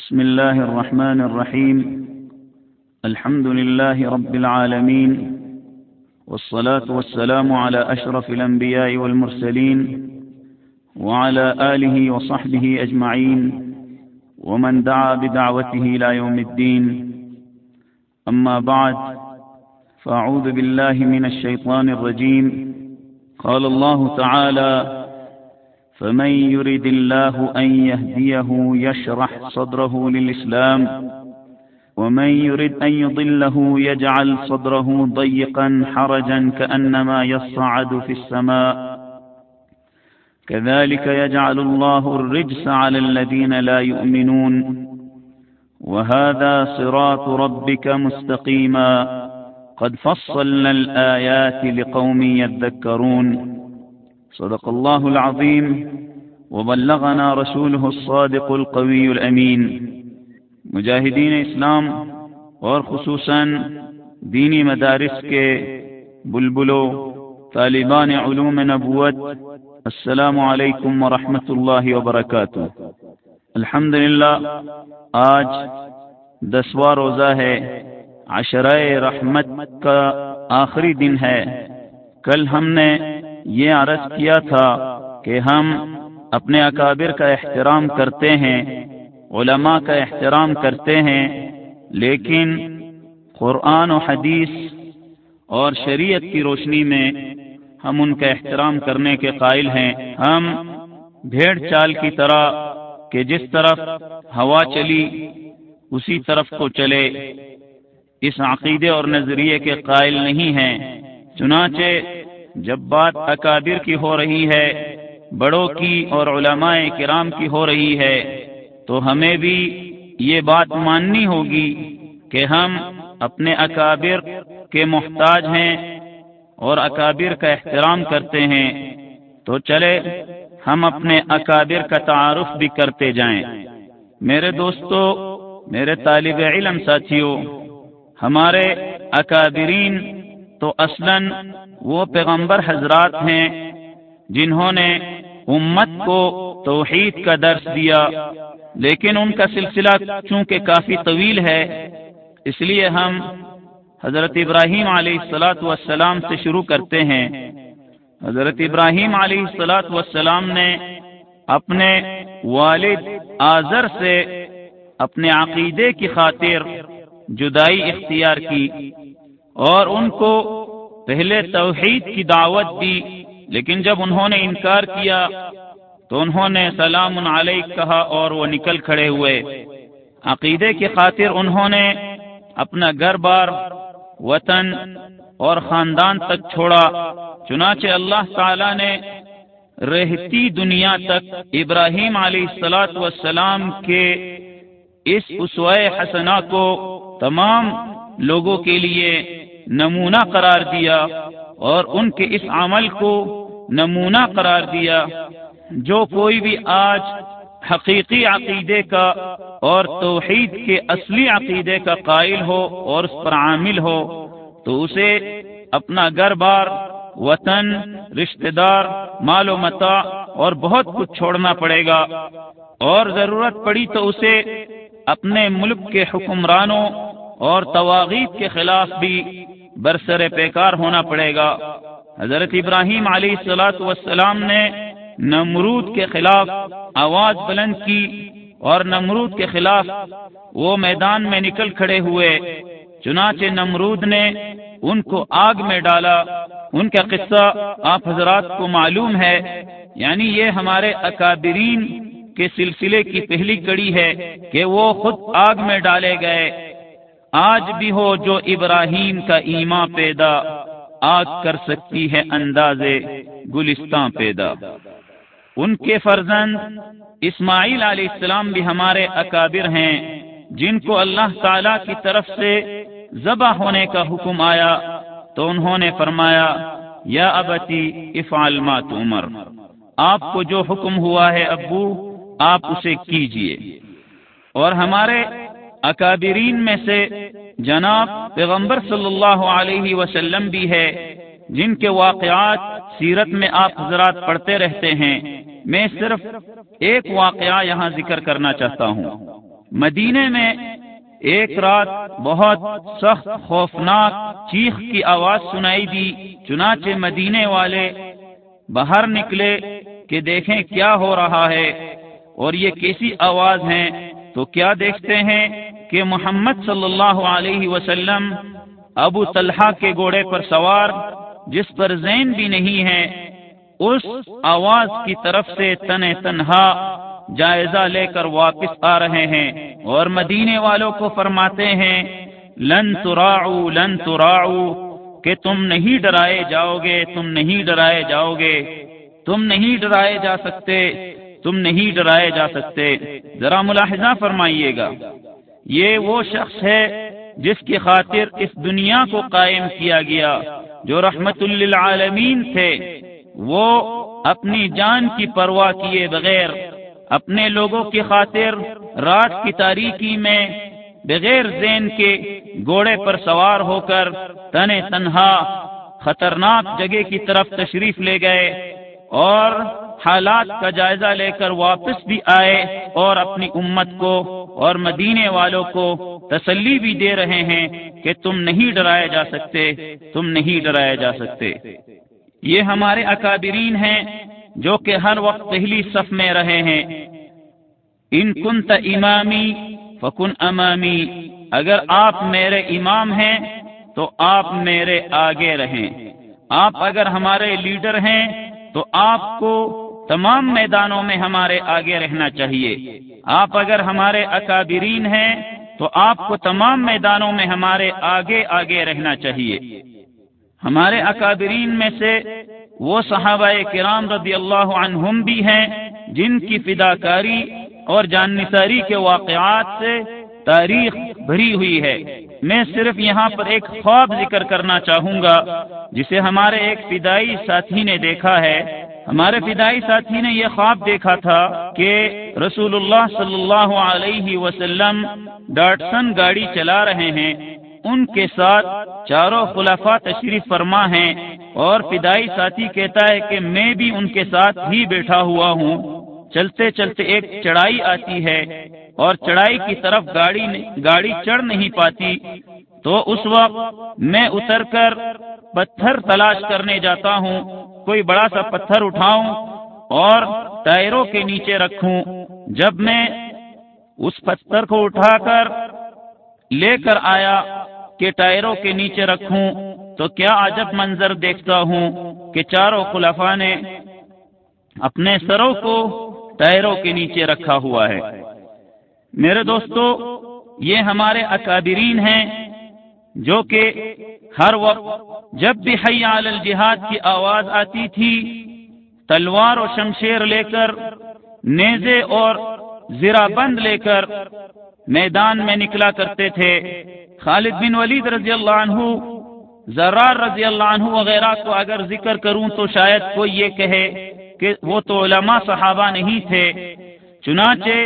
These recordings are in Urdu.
بسم الله الرحمن الرحيم. الحمد لله رب العالمين والصلاة والسلام على أشرف الأنبياء والمرسلين وعلى آله وصحبه أجمعين ومن دعا بدعوته إلى يوم الدين. أما بعد فأعوذ بالله من الشيطان الرجيم. قال الله تعالى فمن يرد الله أن يهديه يشرح صدره للإسلام ومن يرد أن يضله يجعل صدره ضيقا حرجا كأنما يصعد في السماء. كذلك يجعل الله الرجس على الذين لا يؤمنون. وهذا صراط ربك مستقيما. قد فصلنا الآيات لقوم يذكرون. صدق الله العظيم. وبلغنا رسوله الصادق القوي الأمين. مجاہدین اسلام اور خصوصاً دینی مدارس کے بلبلو طالبان علوم نبوت، السلام علیکم ورحمۃ اللہ وبرکاتہ. الحمد آج دسواں روزہ ہے، عشرۂ رحمت کا آخری دن ہے۔ کل ہم نے یہ عرض کیا تھا کہ ہم اپنے اکابر کا احترام کرتے ہیں، علماء کا احترام کرتے ہیں، لیکن قرآن و حدیث اور شریعت کی روشنی میں ہم ان کا احترام کرنے کے قائل ہیں۔ ہم بھیڑ چال کی طرح کہ جس طرف ہوا چلی، اسی طرف کو چلے۔ اس عقیدے اور نظریے کے قائل نہیں ہیں، چنانچہ جب بات اکابر کی ہو رہی ہے، بڑوں کی اور علماء کرام کی ہو رہی ہے، تو ہمیں بھی یہ بات ماننی ہوگی کہ ہم اپنے اکابر کے محتاج ہیں اور اکابر کا احترام کرتے ہیں۔ تو چلے، ہم اپنے اکابر کا تعارف بھی کرتے جائیں۔ میرے دوستو، میرے طالب علم ساتھیوں ہمارے اکابرین تو اصلاً وہ پیغمبر حضرات ہیں جنہوں نے امت کو توحید کا درس دیا۔ لیکن ان کا سلسلہ چونکہ کافی طویل ہے، اس لیے ہم حضرت ابراہیم علیہ السلاۃ والسلام سے شروع کرتے ہیں۔ حضرت ابراہیم علیہ السلاۃ والسلام نے اپنے والد آزر سے اپنے عقیدے کی خاطر جدائی اختیار کی۔ اور ان کو پہلے توحید کی دعوت دی، لیکن جب انہوں نے انکار کیا، تو انہوں نے سلام علیہ کہا اور وہ نکل کھڑے ہوئے۔ عقیدے کی خاطر انہوں نے اپنا گھر بار وطن اور خاندان تک چھوڑا۔ چنانچہ اللہ تعالی نے رہتی دنیا تک ابراہیم علیہ السلاۃ والسلام کے اس اسوائے حسنا کو تمام لوگوں کے لیے نمونہ قرار دیا اور ان کے اس عمل کو نمونہ قرار دیا جو کوئی بھی آج حقیقی عقیدے کا اور توحید کے اصلی عقیدے کا قائل ہو اور اس پر عامل ہو تو اسے اپنا گھر بار وطن، رشتہ دار، مال و متا اور بہت کچھ چھوڑنا پڑے گا اور ضرورت پڑی تو اسے اپنے ملک کے حکمرانوں اور تواغیت کے خلاف بھی برسر پیکار ہونا پڑے گا۔ حضرت ابراہیم علیہ السلاۃ والسلام نے نمرود کے خلاف آواز بلند کی اور نمرود کے خلاف وہ میدان میں نکل کھڑے ہوئے۔ چنانچہ نمرود نے ان کو آگ میں ڈالا۔ ان کا قصہ آپ حضرات کو معلوم ہے۔ یعنی یہ ہمارے اکابرین کے سلسلے کی پہلی کڑی ہے کہ وہ خود آگ میں ڈالے گئے۔ آج بھی ہو جو ابراہیم کا ایما پیدا آگ کر سکتی ہے انداز گلستان پیدا۔ ان کے فرزند اسماعیل علیہ السلام بھی ہمارے اکابر ہیں، جن کو اللہ تعالی کی طرف سے ذبح ہونے کا حکم آیا۔ تو انہوں نے فرمایا، یا ابتی افعال ما عمر آپ کو جو حکم ہوا ہے ابو، آپ اسے کیجیے۔ اور ہمارے اکابرین میں سے جناب پیغمبر صلی اللہ علیہ وسلم بھی ہے، جن کے واقعات سیرت میں آپ حضرات پڑھتے رہتے ہیں۔ میں صرف ایک واقعہ یہاں ذکر کرنا چاہتا ہوں۔ مدینے میں ایک رات بہت سخت خوفناک چیخ کی آواز سنائی دی، چنانچہ مدینے والے باہر نکلے کہ دیکھیں کیا ہو رہا ہے اور یہ کیسی آواز ہے تو کیا دیکھتے ہیں کہ محمد صلی اللہ علیہ وسلم ابو طلحہ کے گھوڑے پر سوار، جس پر زین بھی نہیں ہے، اس آواز کی طرف سے تن تنہا جائزہ لے کر واپس آ رہے ہیں۔ اور مدینے والوں کو فرماتے ہیں، لن تراعو لن تراعو، کہ تم نہیں ڈرائے جاؤ گے، تم نہیں ڈرائے جاؤ گے، تم نہیں ڈرائے جا سکتے تم نہیں ڈرائے جا سکتے۔ ذرا ملاحظہ فرمائیے گا۔ یہ وہ شخص ہے جس کی خاطر اس دنیا کو قائم کیا گیا، جو رحمت للعالمین تھے۔ وہ اپنی جان کی پرواہ کیے بغیر، اپنے لوگوں کی خاطر رات کی تاریکی میں بغیر زین کے گھوڑے پر سوار ہو کر تن تنہا، خطرناک جگہ کی طرف تشریف لے گئے اور حالات کا جائزہ لے کر واپس بھی آئے اور اپنی امت کو اور مدینے والوں کو تسلی بھی دے رہے ہیں کہ تم نہیں ڈرائے جا سکتے، تم نہیں ڈرائے جا سکتے۔ یہ ہمارے اکابرین ہیں جو کہ ہر وقت پہلی صف میں رہے ہیں۔ ان کن امامی فکن امامی، اگر آپ میرے امام ہیں تو آپ میرے آگے رہیں۔ آپ اگر ہمارے لیڈر ہیں تو آپ کو تمام میدانوں میں ہمارے آگے رہنا چاہیے۔ آپ اگر ہمارے اکابرین ہیں، تو آپ کو تمام میدانوں میں ہمارے آگے آگے رہنا چاہیے۔ ہمارے اکابرین میں سے وہ صحابہ کرام رضی اللہ عنہم بھی ہیں، جن کی فدا کاری اور جان نثاری کے واقعات سے تاریخ بھری ہوئی ہے۔ میں صرف یہاں پر ایک خواب ذکر کرنا چاہوں گا، جسے ہمارے ایک فدائی ساتھی نے دیکھا ہے۔ ہمارے فدائی ساتھی نے یہ خواب دیکھا تھا کہ رسول اللہ صلی اللہ علیہ وسلم ڈاٹسن گاڑی چلا رہے ہیں۔ ان کے ساتھ چاروں خلافہ تشریف فرما ہیں اور فدائی ساتھی کہتا ہے کہ میں بھی ان کے ساتھ ہی بیٹھا ہوا ہوں۔ چلتے چلتے ایک چڑھائی آتی ہے اور چڑھائی کی طرف گاڑی گاڑی چڑھ نہیں پاتی۔ تو اس وقت میں اتر کر پتھر تلاش کرنے جاتا ہوں، کوئی بڑا سا پتھر اٹھاؤں اور ٹائروں کے نیچے رکھوں۔ جب میں اس پتھر کو اٹھا کر لے کر آیا کہ ٹائروں کے نیچے رکھوں، تو کیا عجب منظر دیکھتا ہوں کہ چاروں خلفا نے اپنے سروں کو ٹائروں کے نیچے رکھا ہوا ہے۔ میرے دوستو، یہ ہمارے اکابرین ہیں۔ جو کہ ہر وقت جب بھی حیا الجہاد کی آواز آتی تھی، تلوار و شمشیر لے کر، نیزے اور زیرہ بند لے کر میدان میں نکلا کرتے تھے۔ خالد بن ولید رضی اللہ عنہ، زرار رضی اللہ عنہ وغیرہ کو اگر ذکر کروں تو شاید کوئی یہ کہے کہ وہ تو علماء صحابہ نہیں تھے۔ چنانچہ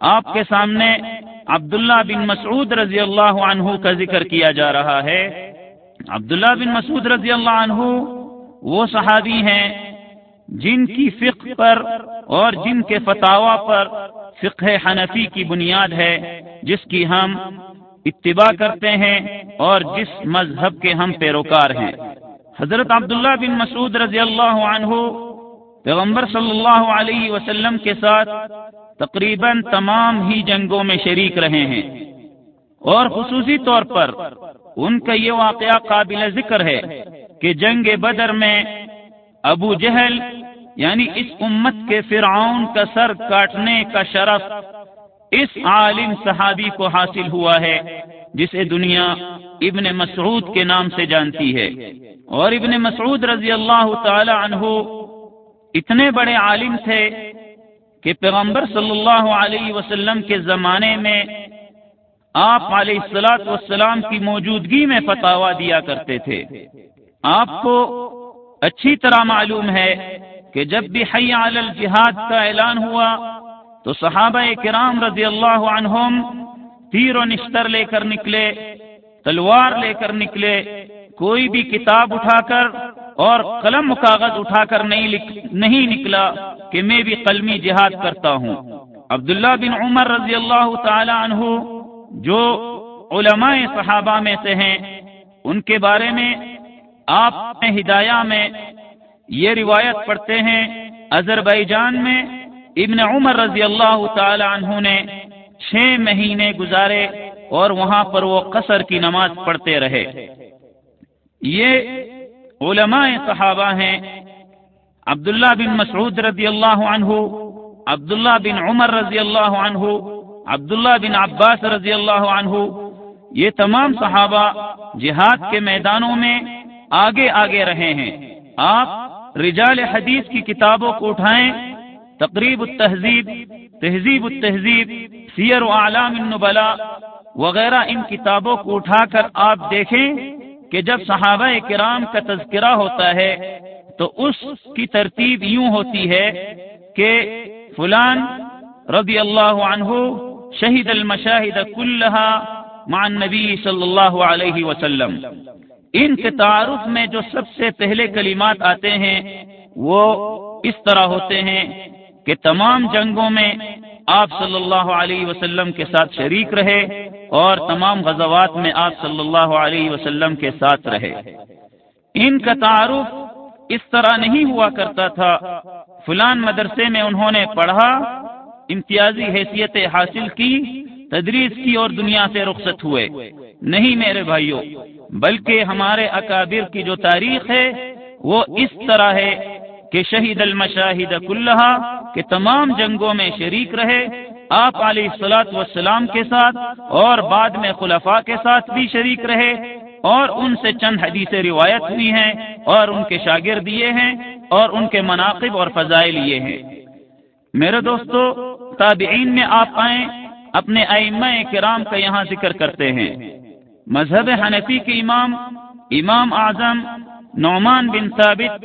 آپ کے سامنے عبداللہ بن مسعود رضی اللہ عنہ کا ذکر کیا جا رہا ہے۔ عبداللہ بن مسعود رضی اللہ عنہ وہ صحابی ہیں جن کی فقہ پر اور جن کے فتوا پر فقہ حنفی کی بنیاد ہے، جس کی ہم اتباع کرتے ہیں اور جس مذہب کے ہم پیروکار ہیں۔ حضرت عبداللہ بن مسعود رضی اللہ عنہ پیغمبر صلی اللہ علیہ وسلم کے ساتھ تقریباً تمام ہی جنگوں میں شریک رہے ہیں۔ اور خصوصی طور پر ان کا یہ واقعہ قابل ذکر ہے کہ جنگ بدر میں ابو جہل یعنی اس امت کے فرعون کا سر کاٹنے کا شرف اس عالم صحابی کو حاصل ہوا ہے، جسے دنیا ابن مسعود کے نام سے جانتی ہے۔ اور ابن مسعود رضی اللہ تعالی عنہ اتنے بڑے عالم تھے کہ پیغمبر صلی اللہ علیہ وسلم کے زمانے میں آپ علیہ السلاط والسلام کی موجودگی میں فتوا دیا کرتے تھے۔ آپ کو اچھی طرح معلوم ہے کہ جب بھی حی علی الجہاد کا اعلان ہوا تو صحابہ کرام رضی اللہ عنہم تیر و نشتر لے کر نکلے، تلوار لے کر نکلے، کوئی بھی کتاب اٹھا کر اور قلم کاغذ اٹھا کر نہیں نہیں نکلا کہ میں بھی قلمی جہاد کرتا ہوں۔ عبداللہ بن عمر رضی اللہ تعالی عنہ، جو علماء صحابہ میں سے ہیں، ان کے بارے میں آپ ہدایہ میں یہ روایت پڑھتے ہیں اظہربائیجان میں ابن عمر رضی اللہ تعالی عنہ نے چھ مہینے گزارے اور وہاں پر وہ قصر کی نماز پڑھتے رہے۔ یہ علماء صحابہ ہیں۔ عبداللہ بن مسعود رضی اللہ عنہ، عبداللہ بن عمر رضی اللہ عنہ، عبداللہ بن عباس رضی اللہ عنہ، یہ تمام صحابہ جہاد کے میدانوں میں آگے آگے رہے ہیں۔ آپ رجال حدیث کی کتابوں کو اٹھائیں۔ تقریب التہذیب، تہذیب التہذیب، سیر و اعلام النبلا وغیرہ ان کتابوں کو اٹھا کر آپ دیکھیں۔ کہ جب صحابہ کرام کا تذکرہ ہوتا ہے تو اس کی ترتیب یوں ہوتی ہے کہ فلان رضی اللہ عنہ شہید المشاہد کلہا مع النبی صلی اللہ علیہ وسلم۔ ان کے تعارف میں جو سب سے پہلے کلمات آتے ہیں وہ اس طرح ہوتے ہیں کہ تمام جنگوں میں آپ صلی اللہ علیہ وسلم کے ساتھ شریک رہے اور تمام غزوات میں آپ صلی اللہ علیہ وسلم کے ساتھ رہے۔ ان کا تعارف اس طرح نہیں ہوا کرتا تھا۔ فلان مدرسے میں انہوں نے پڑھا، امتیازی حیثیت حاصل کی، تدریس کی اور دنیا سے رخصت ہوئے۔ نہیں میرے بھائیوں بلکہ ہمارے اکابر کی جو تاریخ ہے، وہ اس طرح ہے کہ شہید المشاہد کلحا کہ تمام جنگوں میں شریک رہے، آپ علیہ السلاط وسلام کے ساتھ اور بعد میں خلفاء کے ساتھ بھی شریک رہے۔ اور ان سے چند حدیث روایت ہوئی ہیں اور ان کے شاگرد دیے ہیں اور ان کے مناقب اور فضائل یہ ہیں۔ میرے دوستو، تابعین میں آپ آئیں، اپنے ائمہ کرام کا یہاں ذکر کرتے ہیں۔ مذہب حنفی کے امام امام اعظم نعمان بن ثابت،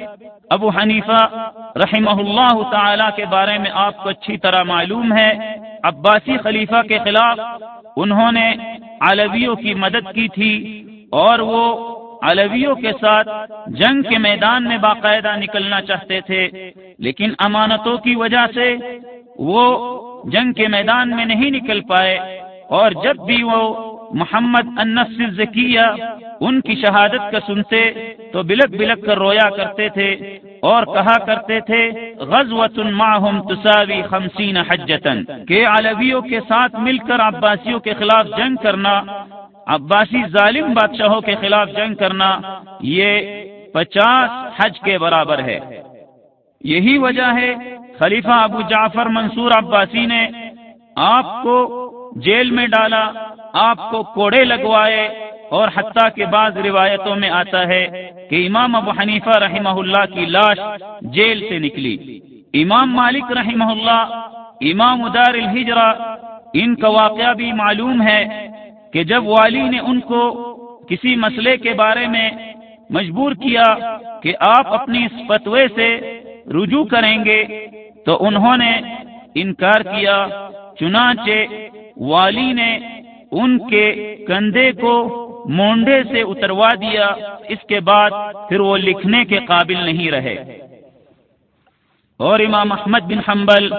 ابو حنیفہ رحمہ اللہ تعالی کے بارے میں آپ کو اچھی طرح معلوم ہے۔ عباسی خلیفہ کے خلاف انہوں نے علویوں کی مدد کی تھی اور وہ علویوں کے ساتھ جنگ کے میدان میں باقاعدہ نکلنا چاہتے تھے۔ لیکن امانتوں کی وجہ سے وہ جنگ کے میدان میں نہیں نکل پائے اور جب بھی وہ محمد انس ذکیہ ان کی شہادت کا سنتے تو بلک بلک کر رویا کرتے تھے اور کہا کرتے تھے غزوت معہم تساوی خمسین حجتن، کہ علویوں کے ساتھ مل کر عباسیوں کے خلاف جنگ کرنا، عباسی ظالم بادشاہوں کے خلاف جنگ کرنا، یہ پچاس حج کے برابر ہے۔ یہی وجہ ہے، خلیفہ ابو جعفر منصور عباسی نے آپ کو جیل میں ڈالا آپ کو کوڑے لگوائے اور حتیٰ کے بعض روایتوں میں آتا ہے کہ امام ابو حنیفہ رحمہ اللہ کی لاش جیل سے نکلی۔ امام مالک رحمہ اللہ، امام ادار الحجرا ان کا واقعہ بھی معلوم ہے کہ جب والی نے ان کو کسی مسئلے کے بارے میں مجبور کیا کہ آپ اپنی اس فتوے سے رجوع کریں گے، تو انہوں نے انکار کیا۔ چنانچہ والی نے ان کے کندھے کو مونڈے سے اتروا دیا، اس کے بعد پھر وہ لکھنے کے قابل نہیں رہے۔ اور امام احمد بن حنبل،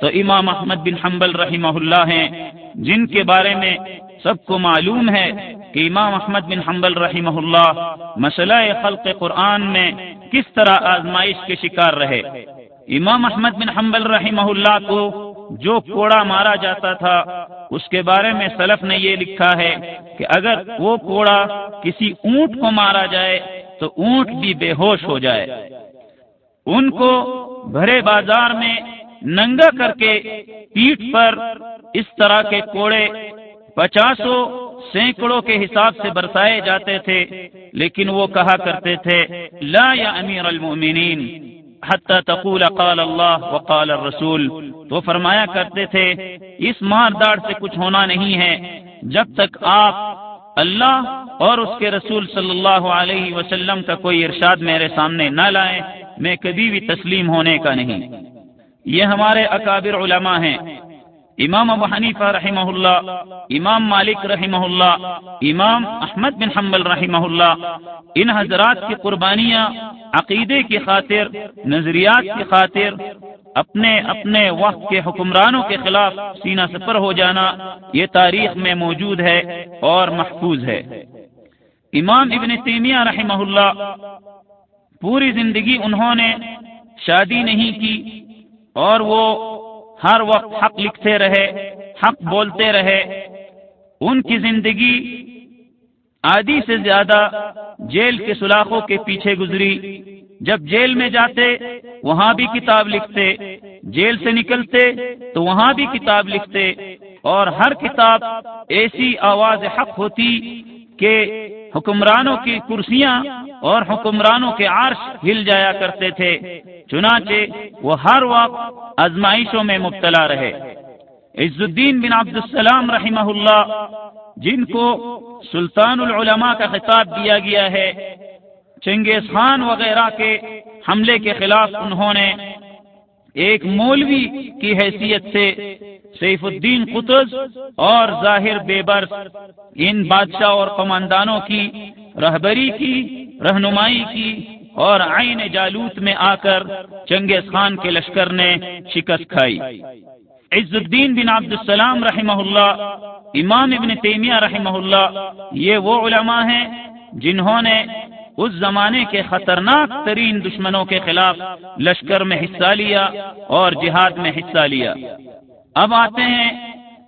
تو امام احمد بن حنبل رحمہ اللہ ہیں، جن کے بارے میں سب کو معلوم ہے کہ امام احمد بن حنبل رحمہ اللہ مسئلہ خلق قرآن میں کس طرح آزمائش کے شکار رہے۔ امام احمد بن حنبل رحمہ اللہ کو جو کوڑا مارا جاتا تھا، اس کے بارے میں سلف نے یہ لکھا ہے کہ اگر وہ کوڑا کسی اونٹ کو مارا جائے، تو اونٹ بھی بے ہوش ہو جائے۔ ان کو بھرے بازار میں ننگا کر کے پیٹ پر اس طرح کے کوڑے پچاسوں سینکڑوں کے حساب سے برسائے جاتے تھے، لیکن وہ کہا کرتے تھے، لا یا امیر المؤمنین حتی تقول قال اللہ وقال الرسول۔ تو فرمایا کرتے تھے، اس مار داڑ سے کچھ ہونا نہیں ہے۔ جب تک آپ اللہ اور اس کے رسول صلی اللہ علیہ وسلم کا کوئی ارشاد میرے سامنے نہ لائیں، میں کبھی بھی تسلیم ہونے کا نہیں۔ یہ ہمارے اکابر علماء ہیں۔ امام ابو حنیفہ رحمہ اللہ امام مالک رحمہ اللہ امام احمد بن حنبل رحمہ اللہ ان حضرات کی قربانیاں عقیدے کی خاطر، نظریات کی خاطر، اپنے اپنے وقت کے حکمرانوں کے خلاف سینہ سفر ہو جانا یہ تاریخ میں موجود ہے اور محفوظ ہے۔ امام ابن تیمیہ رحمہ اللہ پوری زندگی انہوں نے شادی نہیں کی اور وہ ہر وقت حق لکھتے رہے، حق بولتے رہے۔ ان کی زندگی آدھی سے زیادہ جیل کے سلاخوں کے پیچھے گزری۔ جب جیل میں جاتے، وہاں بھی کتاب لکھتے۔ جیل سے نکلتے، تو وہاں بھی کتاب لکھتے۔ اور ہر کتاب ایسی آواز حق ہوتی کہ حکمرانوں کی کرسیاں اور حکمرانوں کے عرش ہل جایا کرتے تھے، چنانچہ وہ ہر وقت ازمائشوں میں مبتلا رہے۔ عز الدین بن عبد السلام رحمہ اللہ، جن کو سلطان العلماء کا خطاب دیا گیا ہے، چنگیز خان وغیرہ کے حملے کے خلاف انہوں نے ایک مولوی کی حیثیت سے سیف الدین قطز اور ظاہر بے ان بادشاہ اور کماندانوں کی رہبری کی، رہنمائی کی اور عین جالوت میں آ کر چنگیز خان کے لشکر نے شکست کھائی۔ عز الدین بن عبد السلام رحمہ اللہ، امام ابن تیمیہ رحمہ اللہ، یہ وہ علماء ہیں جنہوں نے اس زمانے کے خطرناک ترین دشمنوں کے خلاف لشکر میں حصہ لیا اور جہاد میں حصہ لیا۔ اب آتے ہیں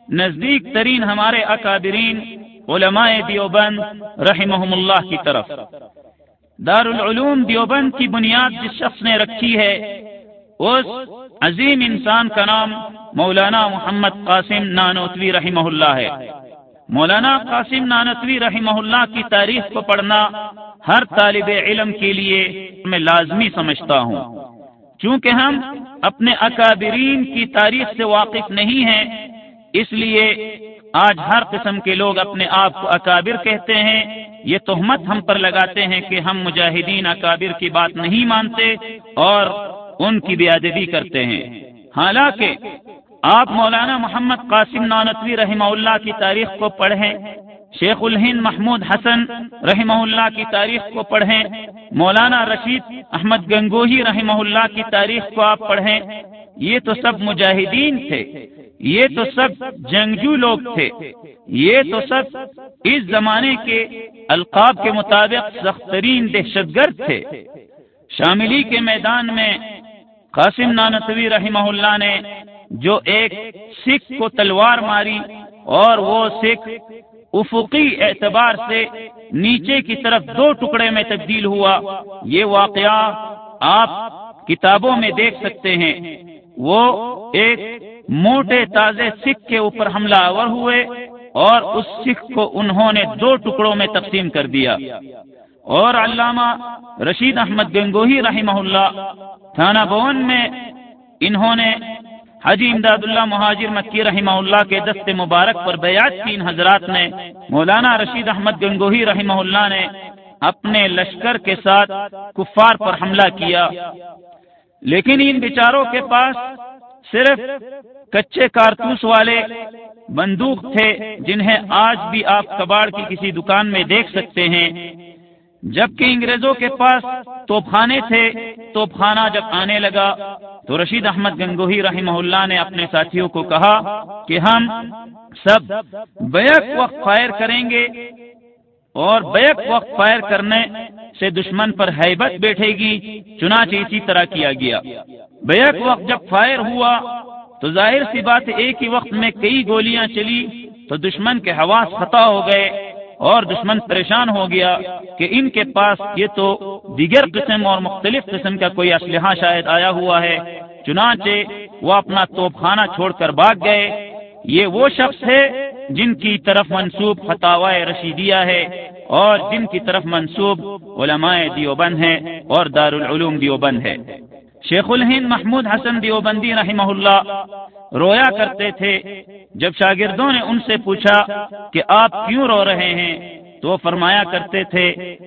نزدیک ترین ہمارے اکابرین علماء دیوبند رحمہم اللہ کی طرف۔ دارالعلوم دیوبند کی بنیاد جس شخص نے رکھی ہے، اس عظیم انسان کا نام مولانا محمد قاسم نانوتوی رحمہ اللہ ہے۔ مولانا قاسم نانتوی رحمہ اللہ کی تاریخ کو پڑھنا ہر طالب علم کے لیے میں لازمی سمجھتا ہوں۔ چونکہ ہم اپنے اکابرین کی تاریخ سے واقف نہیں ہیں، اس لیے آج ہر قسم کے لوگ اپنے آپ کو اکابر کہتے ہیں۔ یہ تہمت ہم پر لگاتے ہیں کہ ہم مجاہدین اکابر کی بات نہیں مانتے اور ان کی بے ادبی کرتے ہیں۔ حالانکہ آپ مولانا محمد قاسم نانتوی رحمہ اللہ کی تاریخ کو پڑھیں، شیخ الہند محمود حسن رحمہ اللہ کی تاریخ کو پڑھیں، مولانا رشید احمد گنگوہی رحمہ اللہ کی تاریخ کو آپ پڑھیں۔ یہ تو سب مجاہدین تھے، یہ تو سب جنگجو لوگ تھے، یہ تو سب اس زمانے کے القاب کے مطابق سخت ترین دہشت گرد تھے۔ شاملی کے میدان میں قاسم نانتوی رحمہ اللہ نے جو ایک سکھ کو تلوار ماری اور وہ سکھ افقی اعتبار سے نیچے کی طرف دو ٹکڑے میں تبدیل ہوا۔ یہ واقعہ آپ کتابوں میں دیکھ سکتے ہیں۔ وہ ایک موٹے تازے سکھ کے اوپر حملہ آور ہوئے اور اس سکھ کو انہوں نے دو ٹکڑوں میں تقسیم کر دیا۔ اور علامہ رشید احمد گنگوہی رحمہ اللہ تھانہ بھون میں انہوں نے حجی امداد اللہ مہاجر مکی رحمہ اللہ کے دست مبارک پر بیات تین حضرات نے، مولانا رشید احمد گنگوہی رحمہ اللہ نے اپنے لشکر کے ساتھ کفار پر حملہ کیا۔ لیکن ان بیچاروں کے پاس صرف کچے کارتوس والے بندوق تھے، جنہیں آج بھی آپ کباڑ کی کسی دکان میں دیکھ سکتے ہیں۔ جبکہ انگریزوں کے پاس توپخانے تھے، توپخانہ جب آنے لگا، تو رشید احمد گنگوہی رحمہ اللہ نے اپنے ساتھیوں کو کہا کہ ہم سب بیک وقت فائر کریں گے اور بیک وقت فائر کرنے سے دشمن پر حیبت بیٹھے گی، چنانچہ اسی طرح کیا گیا۔ بیک وقت جب فائر ہوا، تو ظاہر سی بات ایک ہی وقت میں کئی گولیاں چلی، تو دشمن کے حواس خطا ہو گئے۔ اور دشمن پریشان ہو گیا کہ ان کے پاس یہ تو دیگر قسم اور مختلف قسم کا کوئی اسلحہ شاید آیا ہوا ہے، چنانچہ وہ اپنا توپ خانہ چھوڑ کر بھاگ گئے۔ یہ وہ شخص ہے جن کی طرف منسوب فتح رشیدیہ ہے اور جن کی طرف منسوب علماء دیوبند ہے اور دارالعلوم دیوبند ہے شیخ الہند محمود حسن دیوبندی رحمہ اللہ رویا کرتے تھے۔ جب شاگردوں نے ان سے پوچھا کہ آپ کیوں رو رہے ہیں، تو فرمایا کرتے تھے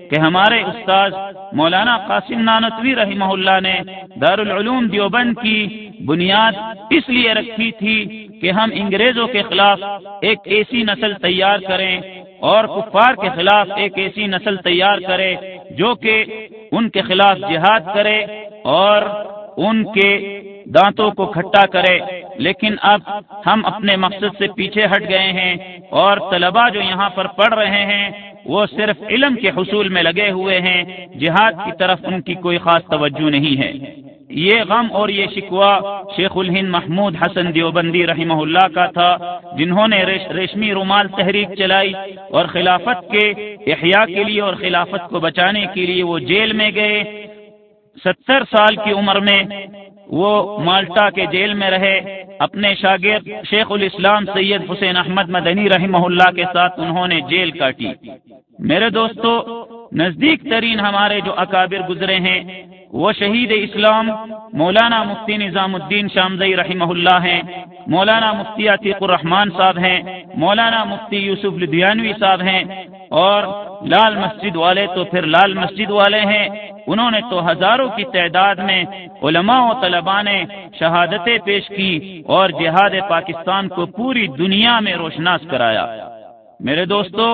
کہ ہمارے استاد مولانا قاسم نانتوی رحمہ اللہ نے دارالعلوم دیوبند کی بنیاد اس لیے رکھی تھی کہ ہم انگریزوں کے خلاف ایک ایسی نسل تیار کریں اور کفار کے خلاف ایک ایسی نسل تیار کرے جو کہ ان کے خلاف جہاد کرے اور ان کے دانتوں کو کھٹا کرے، لیکن اب ہم اپنے مقصد سے پیچھے ہٹ گئے ہیں اور طلبا جو یہاں پر پڑھ رہے ہیں، وہ صرف علم کے حصول میں لگے ہوئے ہیں، جہاد کی طرف ان کی کوئی خاص توجہ نہیں ہے۔ یہ غم اور یہ شکوا شیخ الہند محمود حسن دیوبندی رحمہ اللہ کا تھا، جنہوں نے ریشمی رومال تحریک چلائی اور خلافت کے احیاء کے لیے اور خلافت کو بچانے کے لیے وہ جیل میں گئے۔ ستر سال کی عمر میں وہ مالٹا کے جیل میں رہے۔ اپنے شاگرد شیخ الاسلام سید حسین احمد مدنی رحمہ اللہ کے ساتھ انہوں نے جیل کاٹی۔ میرے دوستو، نزدیک ترین ہمارے جو اکابر گزرے ہیں، وہ شہید اسلام مولانا مفتی نظام الدین شامزئی رحمہ اللہ ہیں، مولانا مفتی عتیق الرحمان صاحب ہیں، مولانا مفتی یوسف لدھیانوی صاحب ہیں اور لال مسجد والے تو پھر لال مسجد والے ہیں۔ انہوں نے تو ہزاروں کی تعداد میں علماء و طلباء نے شہادتیں پیش کی اور جہاد پاکستان کو پوری دنیا میں روشناس کرایا۔ میرے دوستو،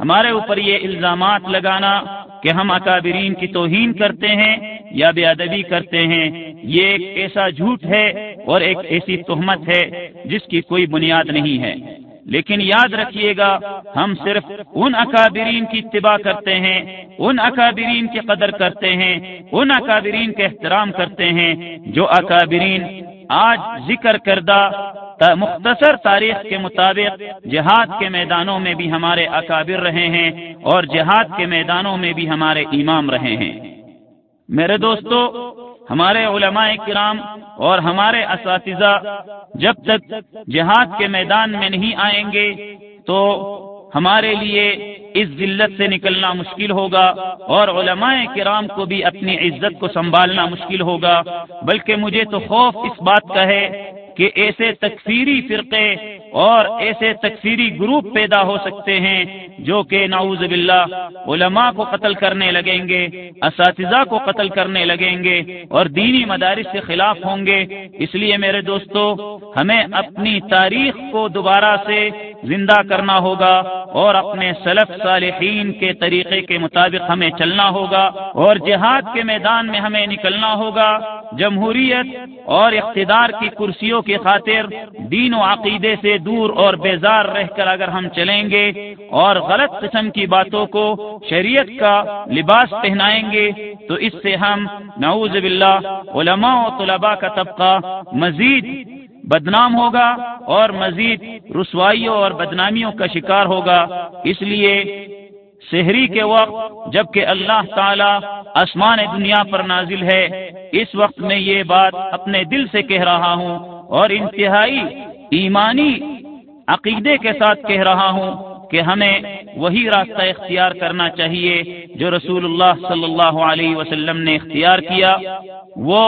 ہمارے اوپر یہ الزامات لگانا کہ ہم اکابرین کی توہین کرتے ہیں یا بے ادبی کرتے ہیں، یہ ایک ایسا جھوٹ ہے اور ایک ایسی تہمت ہے جس کی کوئی بنیاد نہیں ہے۔ لیکن یاد رکھیے گا، ہم صرف ان اکابرین کی اتباع کرتے ہیں، ان اکابرین کی قدر کرتے ہیں، ان اکابرین کے احترام کرتے ہیں، جو اکابرین آج ذکر کردہ مختصر تاریخ کے مطابق جہاد کے میدانوں میں بھی ہمارے اکابر رہے ہیں اور جہاد کے میدانوں میں بھی ہمارے امام رہے ہیں۔ میرے دوستو ہمارے علماء کرام اور ہمارے اساتذہ جب تک جہاد کے میدان میں نہیں آئیں گے تو ہمارے لیے اس ذلت سے نکلنا مشکل ہوگا اور علماء کرام کو بھی اپنی عزت کو سنبھالنا مشکل ہوگا بلکہ مجھے تو خوف اس بات کا ہے کہ ایسے تکفیری فرقے اور ایسے تکفیری گروپ پیدا ہو سکتے ہیں جو کہ نعوذ باللہ علماء کو قتل کرنے لگیں گے، اساتذہ کو قتل کرنے لگیں گے اور دینی مدارس کے خلاف ہوں گے۔ اس لیے میرے دوستو، ہمیں اپنی تاریخ کو دوبارہ سے زندہ کرنا ہوگا اور اپنے سلف صالحین کے طریقے کے مطابق ہمیں چلنا ہوگا اور جہاد کے میدان میں ہمیں نکلنا ہوگا۔ جمہوریت اور اقتدار کی کرسیوں کی خاطر دین و عقیدے سے دور اور بیزار رہ کر اگر ہم چلیں گے اور غلط قسم کی باتوں کو شریعت کا لباس پہنائیں گے تو اس سے ہم نعوذ باللہ علماء و طلباء کا طبقہ مزید بدنام ہوگا اور مزید رسوائیوں اور بدنامیوں کا شکار ہوگا۔ اس لیے شہری کے وقت جبکہ اللہ تعالی آسمان دنیا پر نازل ہے، اس وقت میں یہ بات اپنے دل سے کہہ رہا ہوں اور انتہائی ایمانی عقیدے کے ساتھ کہہ رہا ہوں۔ کہ ہمیں وہی راستہ اختیار کرنا چاہیے جو رسول اللہ صلی اللہ علیہ وسلم نے اختیار کیا، وہ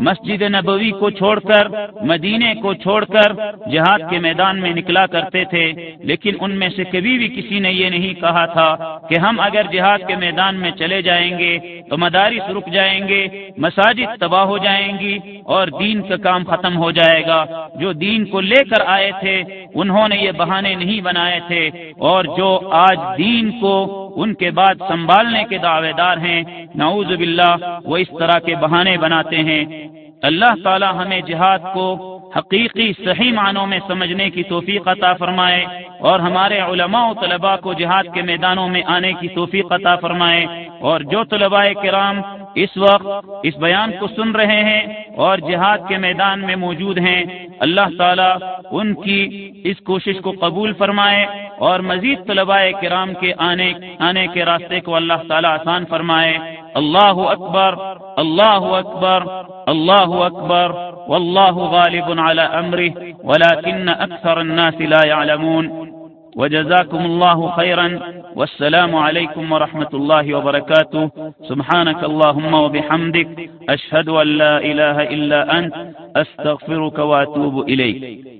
مسجد نبوی کو چھوڑ کر مدینے کو چھوڑ کر جہاد کے میدان میں نکلا کرتے تھے، لیکن ان میں سے کبھی بھی کسی نے یہ نہیں کہا تھا کہ ہم اگر جہاد کے میدان میں چلے جائیں گے تو مدارس رک جائیں گے، مساجد تباہ ہو جائیں گی اور دین کا کام ختم ہو جائے گا۔ جو دین کو لے کر آئے تھے، انہوں نے یہ بہانے نہیں بنائے تھے۔ اور جو آج دین کو ان کے بعد سنبھالنے کے دعوے دار ہیں، نعوذ باللہ، وہ اس طرح کے بہانے بناتے ہیں۔ اللہ تعالی ہمیں جہاد کو حقیقی صحیح معنوں میں سمجھنے کی توفیق عطا فرمائے اور ہمارے علماء و طلباء کو جہاد کے میدانوں میں آنے کی توفیق عطا فرمائے اور جو طلباء کرام اس وقت اس بیان کو سن رہے ہیں اور جہاد کے میدان میں موجود ہیں، اللہ تعالیٰ ان کی اس کوشش کو قبول فرمائے اور مزید طلباء کرام کے آنے آنے کے راستے کو اللہ تعالیٰ آسان فرمائے۔ اللہ اکبر اللہ اکبر اللہ اکبر۔ والله غالب على أمره ولكن أكثر الناس لا يعلمون. وجزاكم الله خيرا. والسلام عليكم ورحمة الله وبركاته. سبحانك اللهم وبحمدك أشهد أن لا إله إلا أنت أستغفرك وأتوب إليك.